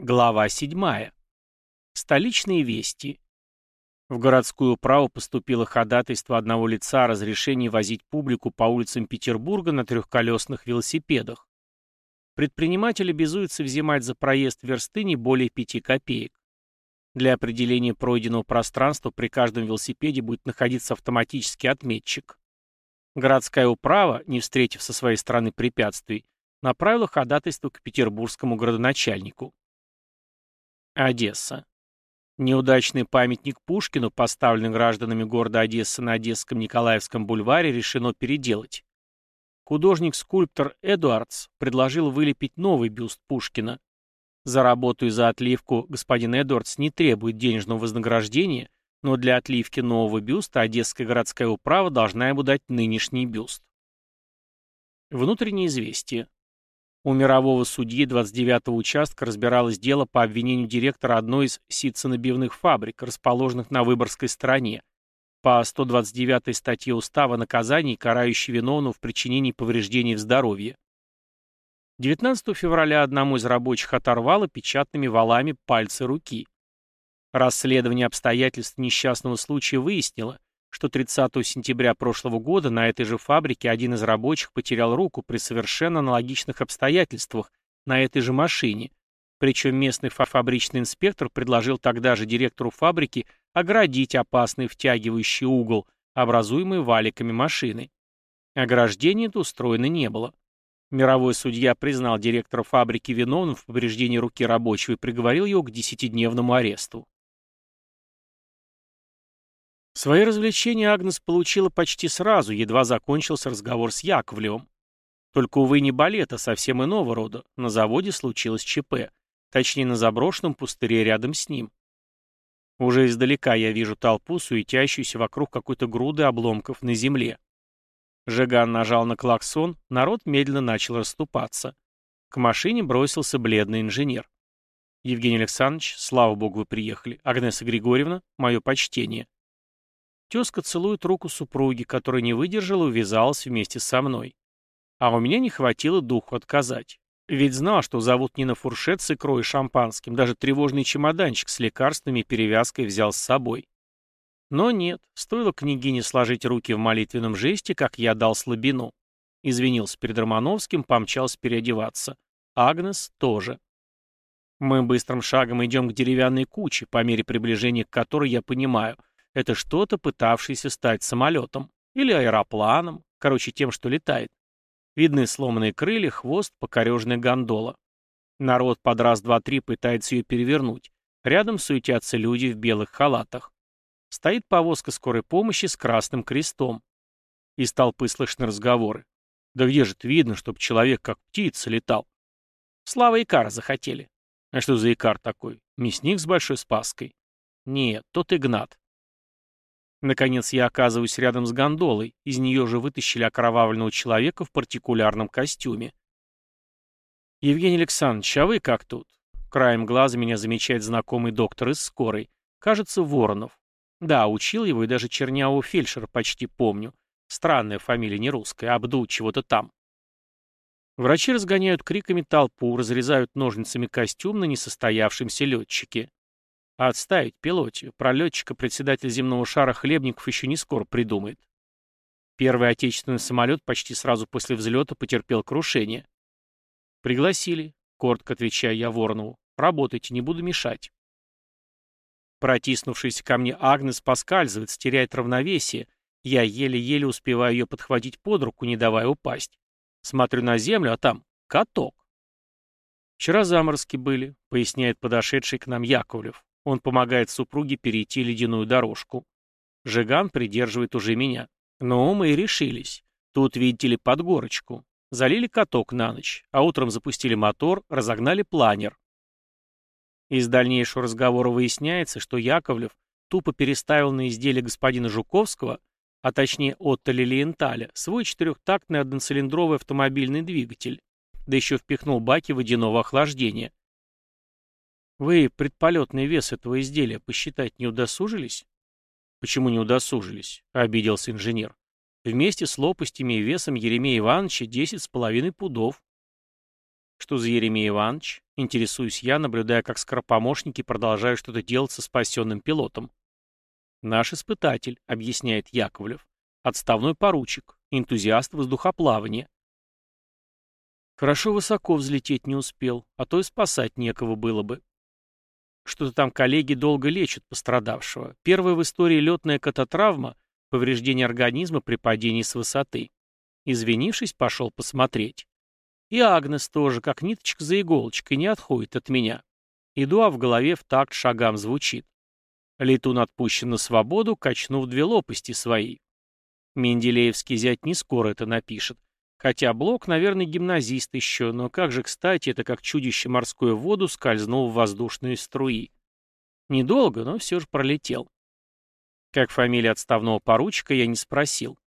Глава 7. Столичные вести. В городскую управу поступило ходатайство одного лица о разрешении возить публику по улицам Петербурга на трехколесных велосипедах. Предприниматель обязуется взимать за проезд версты не более 5 копеек. Для определения пройденного пространства при каждом велосипеде будет находиться автоматический отметчик. Городская управа, не встретив со своей стороны препятствий, направила ходатайство к петербургскому градоначальнику. Одесса. Неудачный памятник Пушкину, поставленный гражданами города Одессы на Одесском Николаевском бульваре, решено переделать. Художник-скульптор Эдуардс предложил вылепить новый бюст Пушкина. За работу и за отливку господин Эдуардс не требует денежного вознаграждения, но для отливки нового бюста Одесская городская управа должна ему дать нынешний бюст. Внутреннее известие. У мирового судьи 29-го участка разбиралось дело по обвинению директора одной из ситценабивных фабрик, расположенных на Выборгской стороне, по 129 статье Устава о наказании, карающей виновного в причинении повреждений в здоровье. 19 февраля одному из рабочих оторвало печатными валами пальцы руки. Расследование обстоятельств несчастного случая выяснило, что 30 сентября прошлого года на этой же фабрике один из рабочих потерял руку при совершенно аналогичных обстоятельствах на этой же машине, причем местный фабричный инспектор предложил тогда же директору фабрики оградить опасный втягивающий угол, образуемый валиками машины. Ограждения это устроено не было. Мировой судья признал директора фабрики виновным в повреждении руки рабочего и приговорил его к десятидневному аресту. Свои развлечения Агнес получила почти сразу, едва закончился разговор с Яковлевым. Только, увы, не балет, а совсем иного рода. На заводе случилось ЧП. Точнее, на заброшенном пустыре рядом с ним. Уже издалека я вижу толпу, суетящуюся вокруг какой-то груды обломков на земле. Жиган нажал на клаксон, народ медленно начал расступаться. К машине бросился бледный инженер. Евгений Александрович, слава богу, вы приехали. Агнеса Григорьевна, мое почтение. Тезка целует руку супруги, которая не выдержала и увязалась вместе со мной. А у меня не хватило духу отказать. Ведь знал, что зовут не на фуршет с икрой и шампанским, даже тревожный чемоданчик с лекарствами и перевязкой взял с собой. Но нет, стоило княгине сложить руки в молитвенном жесте, как я дал слабину. Извинился перед Романовским, помчался переодеваться. Агнес тоже. Мы быстрым шагом идем к деревянной куче, по мере приближения к которой я понимаю, это что-то, пытавшееся стать самолетом. Или аэропланом. Короче, тем, что летает. Видны сломанные крылья, хвост, покорежная гондола. Народ под раз-два-три пытается ее перевернуть. Рядом суетятся люди в белых халатах. Стоит повозка скорой помощи с красным крестом. Из толпы слышны разговоры. Да где же это видно, чтобы человек как птица летал? Слава Икара захотели. А что за Икар такой? Мясник с большой спаской? Нет, тот Игнат. Наконец я оказываюсь рядом с гондолой, из нее же вытащили окровавленного человека в партикулярном костюме. «Евгений Александрович, а вы как тут?» Краем глаза меня замечает знакомый доктор из скорой. Кажется, Воронов. Да, учил его и даже чернявого фельдшера почти помню. Странная фамилия, не русская, Абду чего-то там. Врачи разгоняют криками толпу, разрезают ножницами костюм на несостоявшемся летчике. Отставить пилоте. Про летчика председатель земного шара Хлебников еще не скоро придумает. Первый отечественный самолет почти сразу после взлета потерпел крушение. «Пригласили», — коротко отвечаю я Воронову. «Работайте, не буду мешать». Протиснувшийся ко мне Агнес поскальзывается, теряет равновесие. Я еле-еле успеваю ее подхватить под руку, не давая упасть. Смотрю на землю, а там каток. «Вчера заморозки были», — поясняет подошедший к нам Яковлев. Он помогает супруге перейти ледяную дорожку. Жиган придерживает уже меня. Но мы и решились. Тут, видите ли, под горочку. Залили каток на ночь, а утром запустили мотор, разогнали планер. Из дальнейшего разговора выясняется, что Яковлев тупо переставил на изделие господина Жуковского, а точнее Отто Лилиенталя, свой четырехтактный одноцилиндровый автомобильный двигатель, да еще впихнул баки водяного охлаждения. Вы предполетный вес этого изделия посчитать не удосужились? Почему не удосужились? Обиделся инженер. Вместе с лопастями и весом Еремея Ивановича десять с половиной пудов. Что за Еремей Иванович? Интересуюсь я, наблюдая, как скоропомощники продолжают что-то делать со спасенным пилотом. Наш испытатель, объясняет Яковлев. Отставной поручик, энтузиаст воздухоплавания. Хорошо высоко взлететь не успел, а то и спасать некого было бы. Что-то там коллеги долго лечат пострадавшего. Первая в истории летная кататравма — повреждение организма при падении с высоты. Извинившись, пошел посмотреть. И Агнес тоже, как ниточка за иголочкой, не отходит от меня. Иду, а в голове в такт шагам звучит. Летун отпущен на свободу, качнув две лопасти свои. Менделеевский зять не скоро это напишет. Хотя Блок, наверное, гимназист еще, но как же, кстати, это как чудище морскую воду скользнул в воздушные струи. Недолго, но все же пролетел. Как фамилия отставного поручика, я не спросил.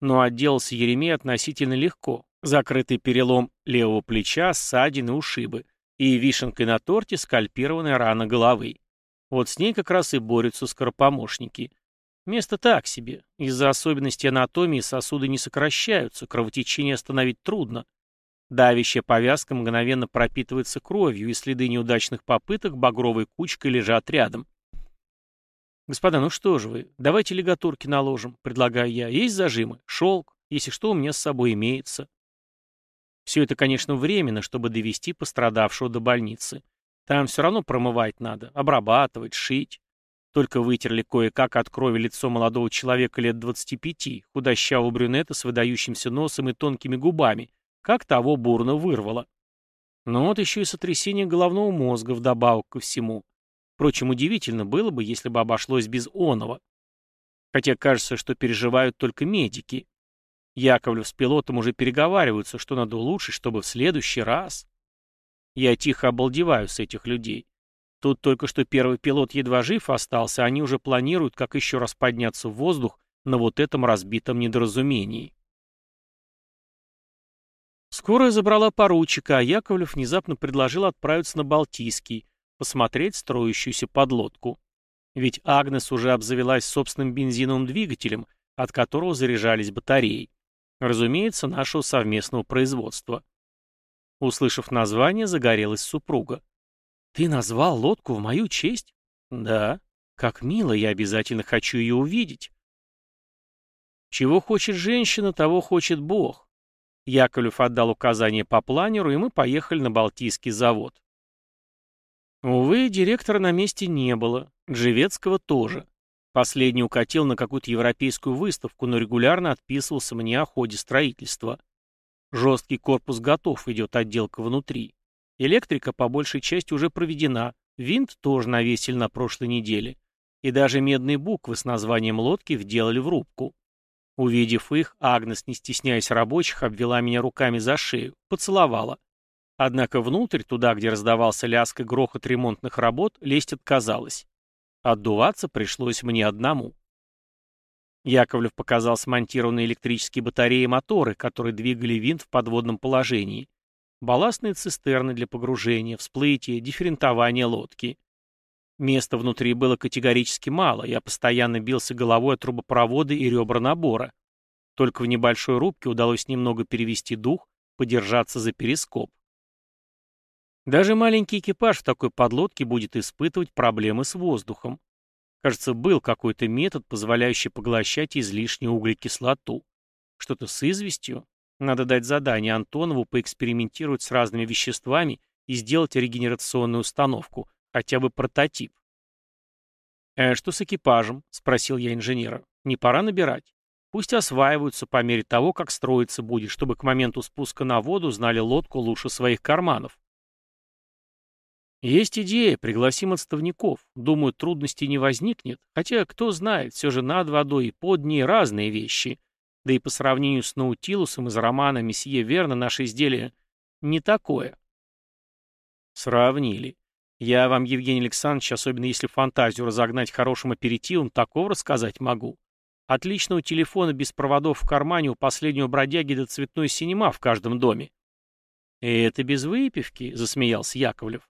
Но отделался Еремей относительно легко. Закрытый перелом левого плеча, ссадины, ушибы. И вишенкой на торте скальпированная рана головы. Вот с ней как раз и борются скоропомощники. Место так себе. Из-за особенностей анатомии сосуды не сокращаются, кровотечение остановить трудно. Давящая повязка мгновенно пропитывается кровью, и следы неудачных попыток багровой кучкой лежат рядом. «Господа, ну что же вы, давайте лигатурки наложим», — предлагаю я. «Есть зажимы? Шелк? Если что, у меня с собой имеется». Все это, конечно, временно, чтобы довести пострадавшего до больницы. Там все равно промывать надо, обрабатывать, шить. Только вытерли кое-как от крови лицо молодого человека лет 25, худощавого брюнета с выдающимся носом и тонкими губами, как того бурно вырвало. Но вот еще и сотрясение головного мозга вдобавок ко всему. Впрочем, удивительно было бы, если бы обошлось без оного. Хотя кажется, что переживают только медики. Яковлев с пилотом уже переговариваются, что надо улучшить, чтобы в следующий раз... Я тихо обалдеваю с этих людей. Тут только что первый пилот едва жив остался, они уже планируют, как еще раз подняться в воздух на вот этом разбитом недоразумении. Скорая забрала поручика, а Яковлев внезапно предложил отправиться на Балтийский, посмотреть строящуюся подлодку. Ведь Агнес уже обзавелась собственным бензиновым двигателем, от которого заряжались батареи. Разумеется, нашего совместного производства. Услышав название, загорелась супруга. «Ты назвал лодку в мою честь?» «Да. Как мило, я обязательно хочу ее увидеть». «Чего хочет женщина, того хочет Бог». Яковлев отдал указание по планеру, и мы поехали на Балтийский завод. Увы, директора на месте не было, Джевецкого тоже. Последний укатил на какую-то европейскую выставку, но регулярно отписывался мне о ходе строительства. Жесткий корпус готов, идет отделка внутри. Электрика по большей части уже проведена, винт тоже навесили на прошлой неделе. И даже медные буквы с названием лодки вделали в рубку. Увидев их, Агнес, не стесняясь рабочих, обвела меня руками за шею, поцеловала. Однако внутрь, туда, где раздавался лязг и грохот ремонтных работ, лезть отказалась. Отдуваться пришлось мне одному. Яковлев показал смонтированные электрические батареи моторы, которые двигали винт в подводном положении балластные цистерны для погружения, всплытия, дифферентования лодки. Места внутри было категорически мало, я постоянно бился головой о трубопроводы и ребра набора. Только в небольшой рубке удалось немного перевести дух, подержаться за перископ. Даже маленький экипаж в такой подлодке будет испытывать проблемы с воздухом. Кажется, был какой-то метод, позволяющий поглощать излишнюю углекислоту. Что-то с известью, надо дать задание Антонову поэкспериментировать с разными веществами и сделать регенерационную установку, хотя бы прототип. «Э, «Что с экипажем?» — спросил я инженера. «Не пора набирать? Пусть осваиваются по мере того, как строиться будет, чтобы к моменту спуска на воду знали лодку лучше своих карманов». «Есть идея, пригласим отставников. Думаю, трудностей не возникнет, хотя, кто знает, все же над водой и под ней разные вещи». Да и по сравнению с Наутилусом из романа «Месье Верна» наше изделие не такое. Сравнили. Я вам, Евгений Александрович, особенно если фантазию разогнать хорошим аперитивом, такого рассказать могу. Отличного телефона без проводов в кармане у последнего бродяги до цветной синема в каждом доме. «Это без выпивки», — засмеялся Яковлев.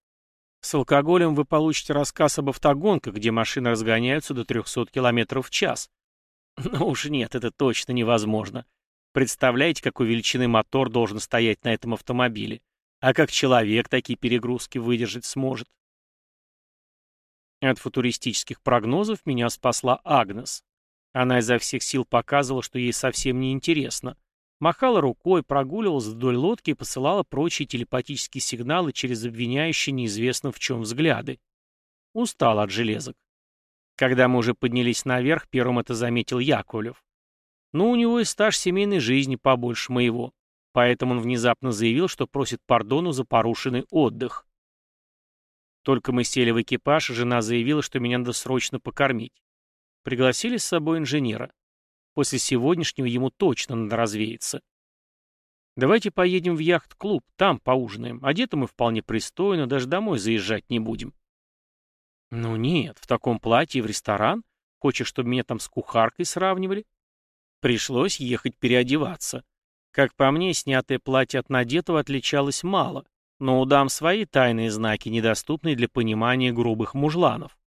«С алкоголем вы получите рассказ об автогонках, где машины разгоняются до 300 км в час. Ну уж нет, это точно невозможно. Представляете, какой величины мотор должен стоять на этом автомобиле? А как человек такие перегрузки выдержать сможет? От футуристических прогнозов меня спасла Агнес. Она изо всех сил показывала, что ей совсем не интересно. Махала рукой, прогуливалась вдоль лодки и посылала прочие телепатические сигналы через обвиняющие неизвестно в чем взгляды. Устал от железок. Когда мы уже поднялись наверх, первым это заметил Яковлев. Ну, у него и стаж семейной жизни побольше моего. Поэтому он внезапно заявил, что просит пардону за порушенный отдых. Только мы сели в экипаж, жена заявила, что меня надо срочно покормить. Пригласили с собой инженера. После сегодняшнего ему точно надо развеяться. Давайте поедем в яхт-клуб, там поужинаем. Одеты мы вполне пристойно, даже домой заезжать не будем. Ну нет, в таком платье в ресторан? Хочешь, чтобы меня там с кухаркой сравнивали? Пришлось ехать переодеваться. Как по мне, снятое платье от надетого отличалось мало, но у дам свои тайные знаки, недоступные для понимания грубых мужланов.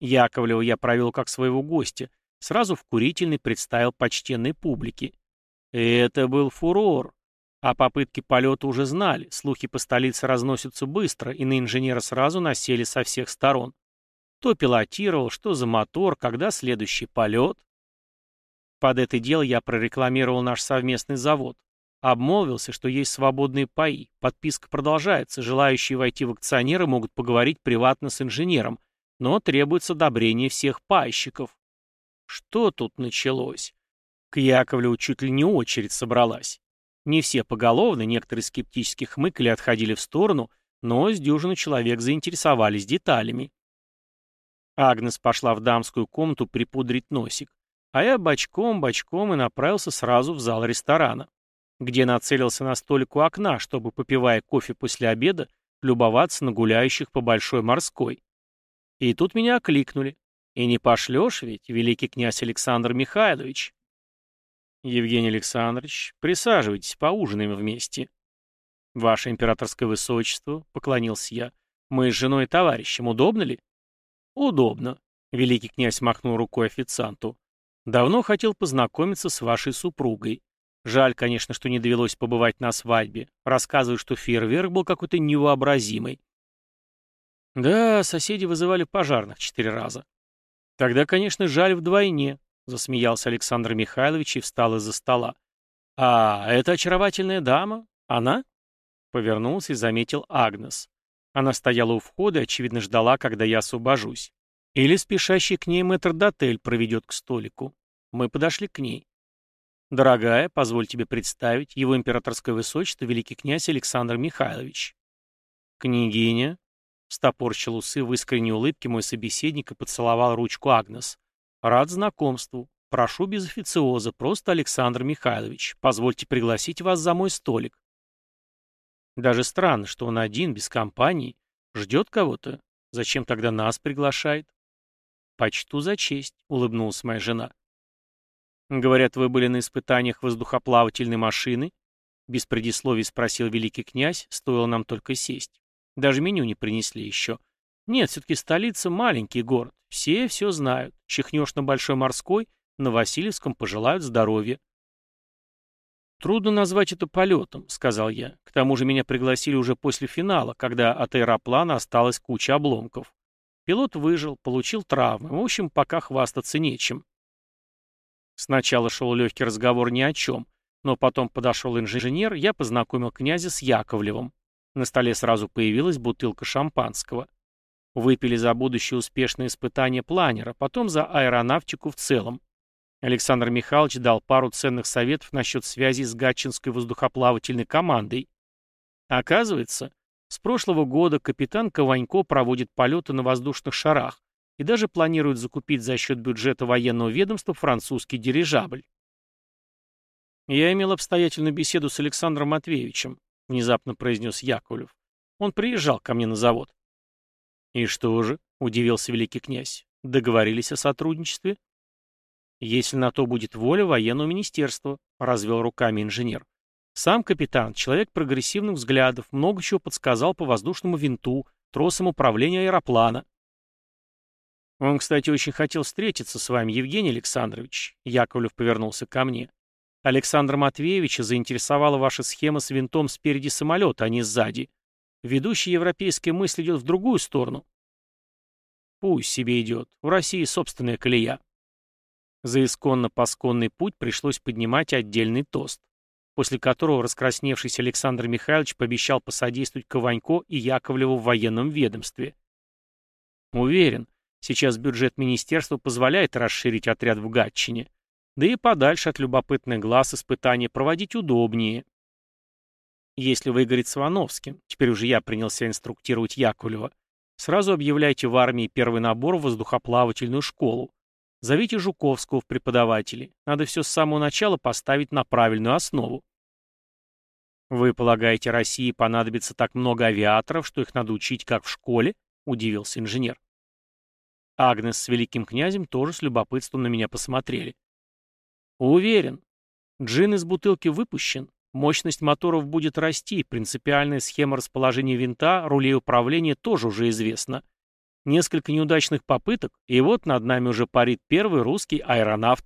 Яковлева я провел как своего гостя, сразу в курительный представил почтенной публике. Это был фурор. О попытке полета уже знали, слухи по столице разносятся быстро, и на инженера сразу насели со всех сторон. Кто пилотировал, что за мотор, когда следующий полет. Под это дело я прорекламировал наш совместный завод. Обмолвился, что есть свободные паи, подписка продолжается, желающие войти в акционеры могут поговорить приватно с инженером, но требуется одобрение всех пайщиков. Что тут началось? К Яковлеву чуть ли не очередь собралась. Не все поголовно, некоторые скептически хмыкали и отходили в сторону, но с дюжины человек заинтересовались деталями. Агнес пошла в дамскую комнату припудрить носик, а я бочком-бочком и направился сразу в зал ресторана, где нацелился на столик у окна, чтобы, попивая кофе после обеда, любоваться на гуляющих по Большой Морской. И тут меня окликнули. И не пошлешь ведь, великий князь Александр Михайлович. Евгений Александрович, присаживайтесь, поужинаем вместе. Ваше императорское высочество, поклонился я, мы с женой и товарищем, удобно ли? Удобно, великий князь махнул рукой официанту. Давно хотел познакомиться с вашей супругой. Жаль, конечно, что не довелось побывать на свадьбе. Рассказывают, что фейерверк был какой-то невообразимый. Да, соседи вызывали пожарных четыре раза. Тогда, конечно, жаль вдвойне, засмеялся Александр Михайлович и встал из-за стола. А эта очаровательная дама? Она? Повернулся и заметил Агнес. Она стояла у входа и, очевидно, ждала, когда я освобожусь. Или спешащий к ней мэтр-дотель проведет к столику. Мы подошли к ней. «Дорогая, позволь тебе представить, его императорское высочество, великий князь Александр Михайлович». «Княгиня», Стопорщил усы в искренней улыбке мой собеседник и поцеловал ручку Агнес. «Рад знакомству. Прошу без официоза, просто Александр Михайлович. Позвольте пригласить вас за мой столик». Даже странно, что он один, без компании. Ждет кого-то. Зачем тогда нас приглашает? «Почту за честь», — улыбнулась моя жена. «Говорят, вы были на испытаниях воздухоплавательной машины?» Без предисловий спросил великий князь, стоило нам только сесть. Даже меню не принесли еще. Нет, все-таки столица — маленький город. Все все знают. Чихнешь на Большой морской, на Васильевском пожелают здоровья. «Трудно назвать это полетом», — сказал я. «К тому же меня пригласили уже после финала, когда от аэроплана осталась куча обломков. Пилот выжил, получил травмы. В общем, пока хвастаться нечем». Сначала шел легкий разговор ни о чем, но потом подошел инженер, я познакомил князя с Яковлевым. На столе сразу появилась бутылка шампанского. Выпили за будущее успешное испытание планера, потом за аэронавтику в целом. Александр Михайлович дал пару ценных советов насчет связи с Гатчинской воздухоплавательной командой. Оказывается, с прошлого года капитан Кованько проводит полеты на воздушных шарах и даже планирует закупить за счет бюджета военного ведомства французский дирижабль. Я имел обстоятельную беседу с Александром Матвеевичем. — внезапно произнес Яковлев. «Он приезжал ко мне на завод». «И что же?» — удивился великий князь. «Договорились о сотрудничестве?» «Если на то будет воля военного министерства», — развел руками инженер. «Сам капитан, человек прогрессивных взглядов, много чего подсказал по воздушному винту, тросам управления аэроплана». «Он, кстати, очень хотел встретиться с вами, Евгений Александрович», — Яковлев повернулся ко мне. Александра Матвеевича заинтересовала ваша схема с винтом спереди самолета, а не сзади. Ведущая европейская мысль идет в другую сторону. Пусть себе идет. В России собственная колея. За исконно-посконный путь пришлось поднимать отдельный тост, после которого раскрасневшийся Александр Михайлович пообещал посодействовать Кованько и Яковлеву в военном ведомстве. Уверен, сейчас бюджет министерства позволяет расширить отряд в Гатчине. Да и подальше от любопытных глаз испытания проводить удобнее. Если выгорит Свановским, теперь уже я принялся инструктировать Яковлева, сразу объявляйте в армии первый набор в воздухоплавательную школу. Зовите Жуковского в преподаватели. Надо все с самого начала поставить на правильную основу. «Вы полагаете, России понадобится так много авиаторов, что их надо учить как в школе?» — удивился инженер. Агнес с великим князем тоже с любопытством на меня посмотрели. Уверен. Джин из бутылки выпущен. Мощность моторов будет расти, принципиальная схема расположения винта, рулей управления тоже уже известна. Несколько неудачных попыток, и вот над нами уже парит первый русский аэронавт.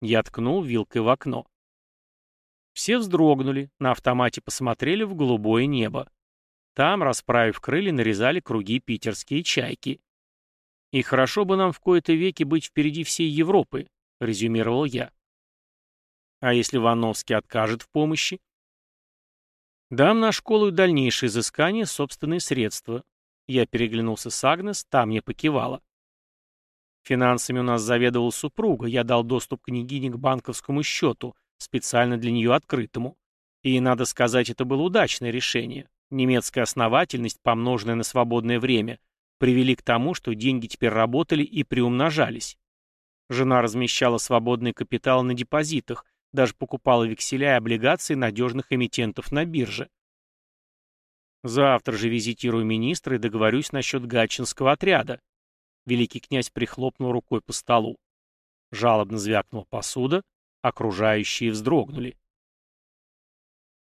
Я ткнул вилкой в окно. Все вздрогнули, на автомате посмотрели в голубое небо. Там, расправив крылья, нарезали круги питерские чайки. «И хорошо бы нам в кои-то веки быть впереди всей Европы», — резюмировал я. А если Вановский откажет в помощи? Дам на школу и дальнейшее изыскание собственные средства. Я переглянулся с Агнес, та мне покивала. Финансами у нас заведовал супруга, я дал доступ княгине к банковскому счету, специально для нее открытому. И, надо сказать, это было удачное решение. Немецкая основательность, помноженная на свободное время, привели к тому, что деньги теперь работали и приумножались. Жена размещала свободный капитал на депозитах, даже покупала векселя и облигации надежных эмитентов на бирже. Завтра же визитирую министра и договорюсь насчет гатчинского отряда. Великий князь прихлопнул рукой по столу. Жалобно звякнула посуда, окружающие вздрогнули.